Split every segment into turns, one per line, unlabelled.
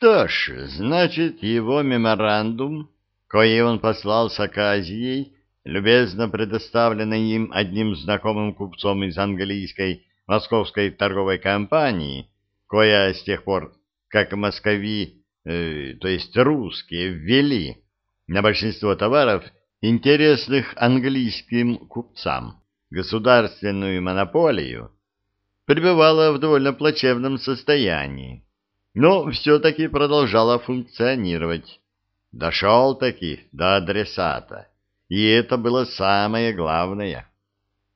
Что ж, значит, его меморандум, кое он послал с оказией, любезно предоставленный им одним знакомым купцом из английской московской торговой компании, кое с тех пор, как москови, э, то есть русские, ввели на большинство товаров интересных английским купцам. Государственную монополию, пребывала в довольно плачевном состоянии, но все-таки продолжала функционировать. Дошел-таки до адресата, и это было самое главное,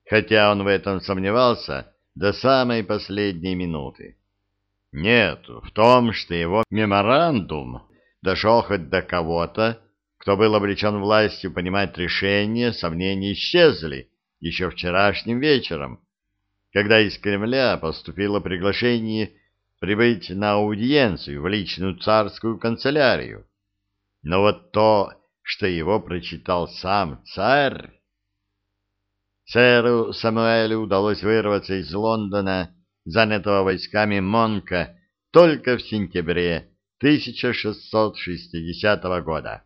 хотя он в этом сомневался до самой последней минуты. Нет, в том, что его меморандум дошел хоть до кого-то, кто был обречен властью понимать решения, сомнения исчезли еще вчерашним вечером, когда из Кремля поступило приглашение прибыть на аудиенцию в личную царскую канцелярию. Но вот то, что его прочитал сам царь... Сэру Самуэлю удалось вырваться из Лондона, занятого войсками Монка, только в сентябре 1660 года.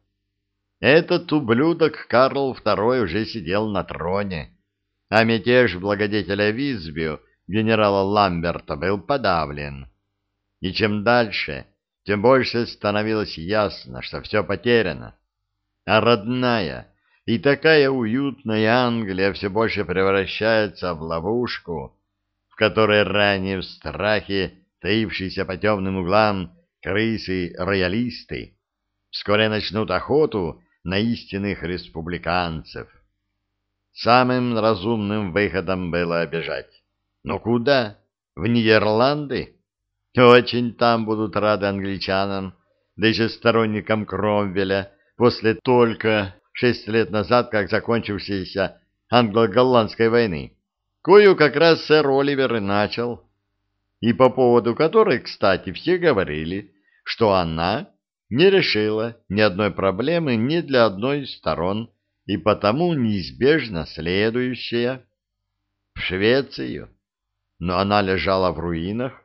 Этот ублюдок Карл II уже сидел на троне, а мятеж благодетеля Визбио генерала Ламберта был подавлен. И чем дальше, тем больше становилось ясно, что все потеряно. А родная и такая уютная Англия все больше превращается в ловушку, в которой ранее в страхе, таившиеся по темным углам крысы-роялисты, вскоре начнут охоту на истинных республиканцев. Самым разумным выходом было бежать. Но куда? В Нидерланды? Очень там будут рады англичанам, да еще сторонникам Кромвеля, после только шесть лет назад, как закончившейся англо-голландской войны, кою как раз сэр Оливер и начал, и по поводу которой, кстати, все говорили, что она не решила ни одной проблемы ни для одной из сторон, и потому неизбежно следующая в Швецию. Но она лежала в руинах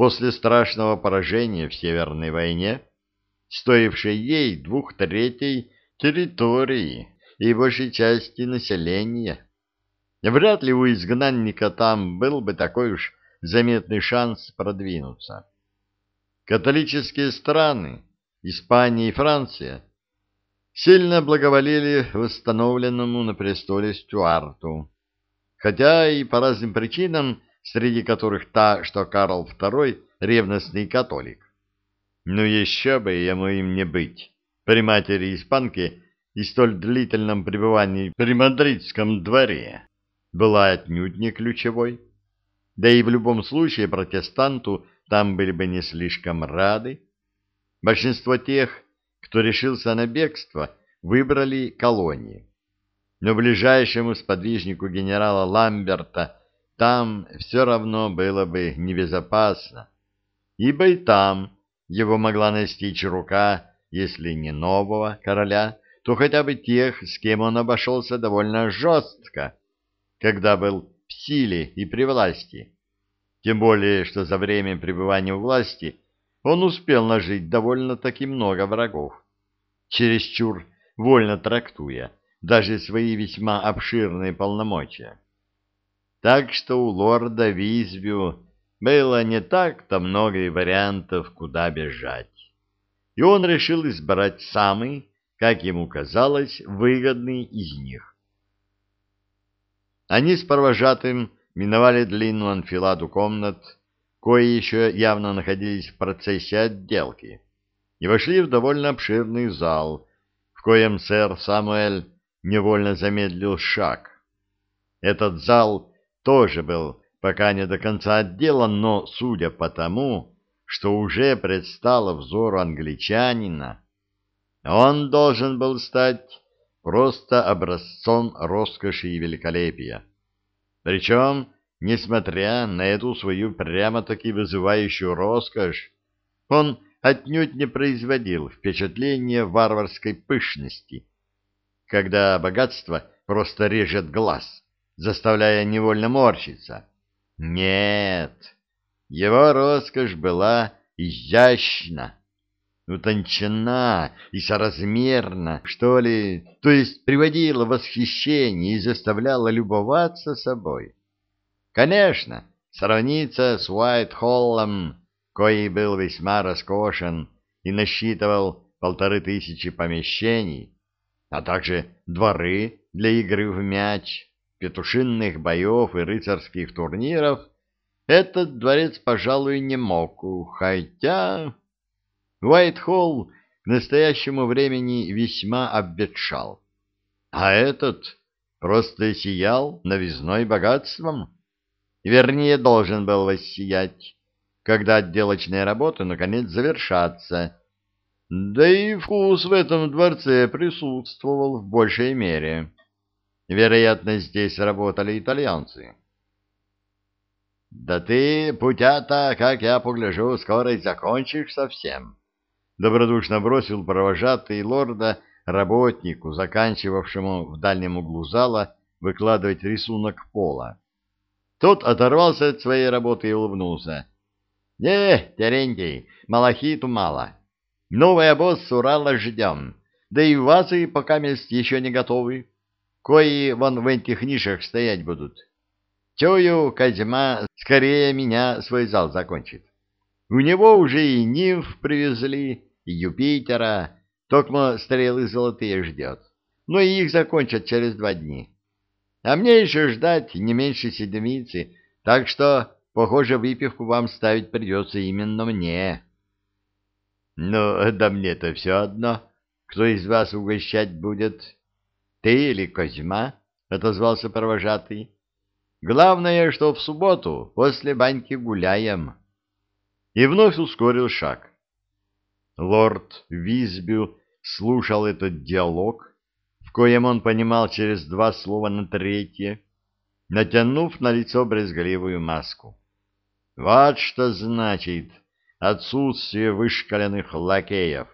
после страшного поражения в Северной войне, стоившей ей двух третей территории и большей части населения. Вряд ли у изгнанника там был бы такой уж заметный шанс продвинуться. Католические страны, Испания и Франция, сильно благоволили восстановленному на престоле Стюарту, хотя и по разным причинам, среди которых та, что Карл II ревностный католик. Но еще бы ему им не быть, при матери-испанке и столь длительном пребывании при мадридском дворе, была отнюдь не ключевой. Да и в любом случае протестанту там были бы не слишком рады. Большинство тех, кто решился на бегство, выбрали колонии. Но ближайшему сподвижнику генерала Ламберта там все равно было бы небезопасно, ибо и там его могла настичь рука, если не нового короля, то хотя бы тех, с кем он обошелся довольно жестко, когда был в силе и при власти. Тем более, что за время пребывания у власти он успел нажить довольно-таки много врагов, чересчур вольно трактуя даже свои весьма обширные полномочия. Так что у лорда Визбю было не так-то много вариантов, куда бежать. И он решил избрать самый, как ему казалось, выгодный из них. Они с провожатым миновали длинную анфиладу комнат, кои еще явно находились в процессе отделки, и вошли в довольно обширный зал, в коем сэр Самуэль невольно замедлил шаг. Этот зал тоже был пока не до конца отделан, но, судя по тому, что уже предстало взору англичанина, он должен был стать просто образцом роскоши и великолепия. Причем, несмотря на эту свою прямо-таки вызывающую роскошь, он отнюдь не производил впечатления варварской пышности, когда богатство просто режет глаз, заставляя невольно морщиться. Нет, его роскошь была изящна, утончена и соразмерна, что ли, то есть приводила в восхищение и заставляла любоваться собой. Конечно, сравниться с Уайт-Холлом, кои был весьма роскошен и насчитывал полторы тысячи помещений, а также дворы для игры в мяч, петушинных боев и рыцарских турниров, этот дворец, пожалуй, не мог, хотя... Уайт-Холл к настоящему времени весьма обветшал, а этот просто сиял новизной богатством. Вернее, должен был воссиять, когда отделочные работы наконец завершатся. Да и вкус в этом дворце присутствовал в большей мере. Вероятно, здесь работали итальянцы. — Да ты, путята, как я погляжу, скоро и закончишь совсем. Добродушно бросил провожатый лорда работнику, заканчивавшему в дальнем углу зала выкладывать рисунок пола. Тот оторвался от своей работы и улыбнулся. — Не, Терентий, малахиту мало. Новый обоз с Урала ждем. Да и вазы пока мест еще не готовы. Кои вон в этих нишах стоять будут. Чую, Козьма скорее меня свой зал закончит. У него уже и нимф привезли, и Юпитера, токмо стрелы золотые ждет. Но и их закончат через два дня. А мне еще ждать не меньше седмицы, так что, похоже, выпивку вам ставить придется именно мне. Ну, да мне-то все одно, кто из вас угощать будет. Ты или Козьма? — отозвался провожатый. Главное, что в субботу после баньки гуляем. И вновь ускорил шаг. Лорд Визбю слушал этот диалог, в коем он понимал через два слова на третье, натянув на лицо брезгливую маску. Вот что значит отсутствие вышкаленных лакеев.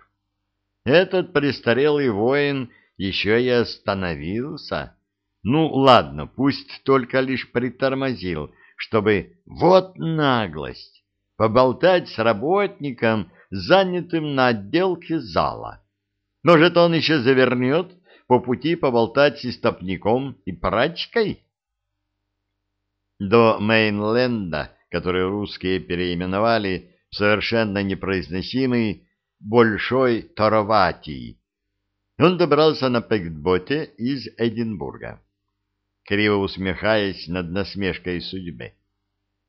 Этот престарелый воин еще и остановился. Ну, ладно, пусть только лишь притормозил, чтобы, вот наглость, поболтать с работником, занятым на отделке зала. Может, он еще завернет по пути поболтать с истопником и прачкой? До Мейнленда, который русские переименовали в совершенно непроизносимый Большой Тароватий, он добрался на пектботе из Эдинбурга, криво усмехаясь над насмешкой судьбы.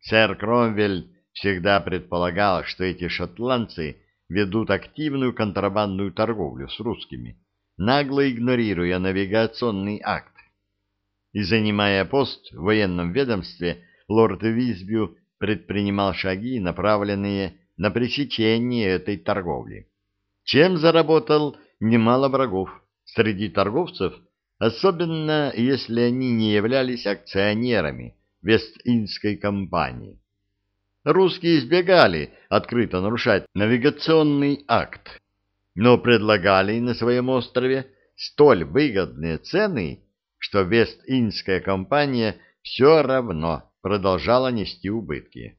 Сэр Кромвель всегда предполагал, что эти шотландцы ведут активную контрабандную торговлю с русскими, нагло игнорируя навигационный акт. И занимая пост в военном ведомстве, лорд Визбю предпринимал шаги, направленные на пресечение этой торговли. Чем заработал немало врагов среди торговцев, особенно если они не являлись акционерами Вест-Индской компании. Русские избегали открыто нарушать навигационный акт, но предлагали на своем острове столь выгодные цены, что Вест-Индская компания все равно продолжала нести убытки.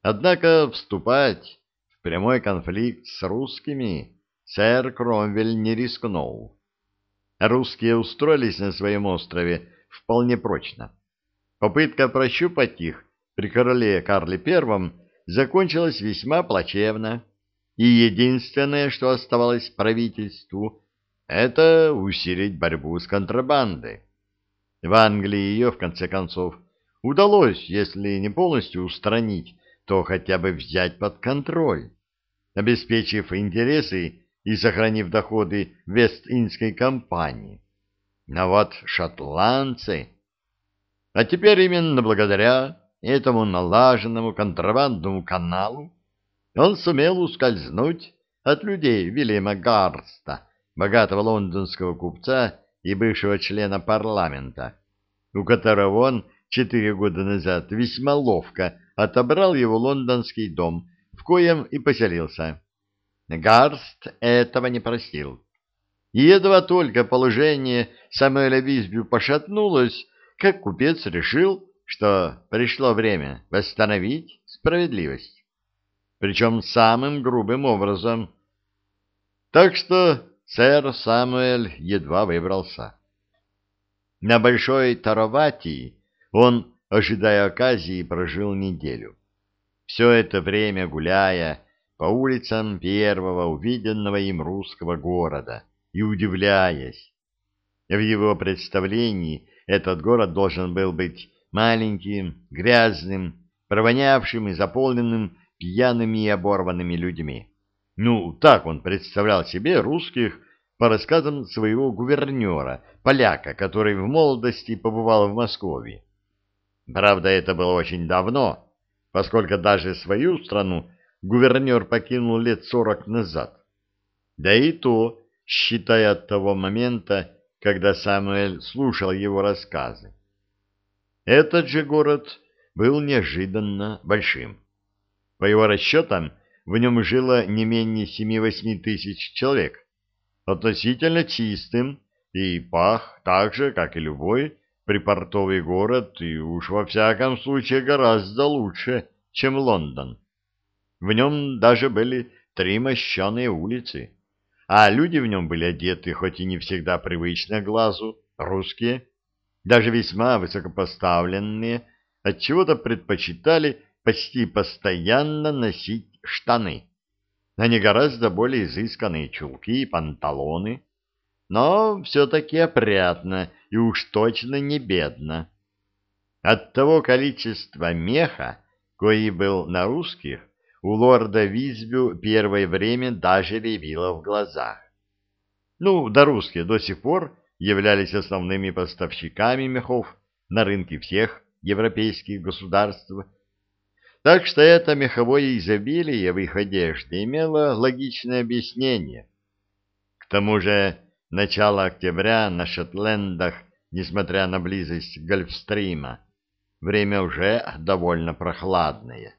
Однако вступать в прямой конфликт с русскими сэр Кромвель не рискнул. Русские устроились на своем острове вполне прочно. Попытка прощупать их при короле Карле I закончилась весьма плачевно, и единственное, что оставалось правительству, это усилить борьбу с контрабандой. В Англии ее, в конце концов, удалось, если не полностью устранить, то хотя бы взять под контроль, обеспечив интересы и сохранив доходы Вест-Индской компании. Но вот шотландцы... А теперь именно благодаря этому налаженному контрабандному каналу он сумел ускользнуть от людей Вильяма Гарста, богатого лондонского купца и бывшего члена парламента, у которого он четыре года назад весьма ловко отобрал его лондонский дом, в коем и поселился. Гарст этого не простил. И едва только положение Самуэля Визбю пошатнулось, как купец решил, что пришло время восстановить справедливость. Причем самым грубым образом, Так что сэр Самуэль едва выбрался. На Большой Тароватии он, ожидая оказии, прожил неделю. Все это время гуляя по улицам первого увиденного им русского города и удивляясь. В его представлении этот город должен был быть маленьким, грязным, провонявшим и заполненным пьяными и оборванными людьми. Ну, так он представлял себе русских по рассказам своего гувернера, поляка, который в молодости побывал в Москве. Правда, это было очень давно, поскольку даже свою страну гувернер покинул лет сорок назад. Да и то, считая от того момента, когда Самуэль слушал его рассказы. Этот же город был неожиданно большим. По его расчетам, в нем жило не менее семи-восьми тысяч человек, относительно чистым, и пах так же, как и любой припортовый город, и уж во всяком случае гораздо лучше, чем Лондон. В нем даже были три мощеные улицы, а люди в нем были одеты, хоть и не всегда привычно глазу, русские, даже весьма высокопоставленные, отчего-то предпочитали почти постоянно носить штаны, а не гораздо более изысканные чулки и панталоны, но все-таки опрятно и уж точно не бедно. От того количества меха, кое был на русских, у лорда Визбю первое время даже ревило в глазах. Ну, да русские до сих пор являлись основными поставщиками мехов на рынке всех европейских государств. Так что это меховое изобилие в их одежде имело логичное объяснение. К тому же начало октября на Шотлендах, несмотря на близость Гольфстрима, время уже довольно прохладное.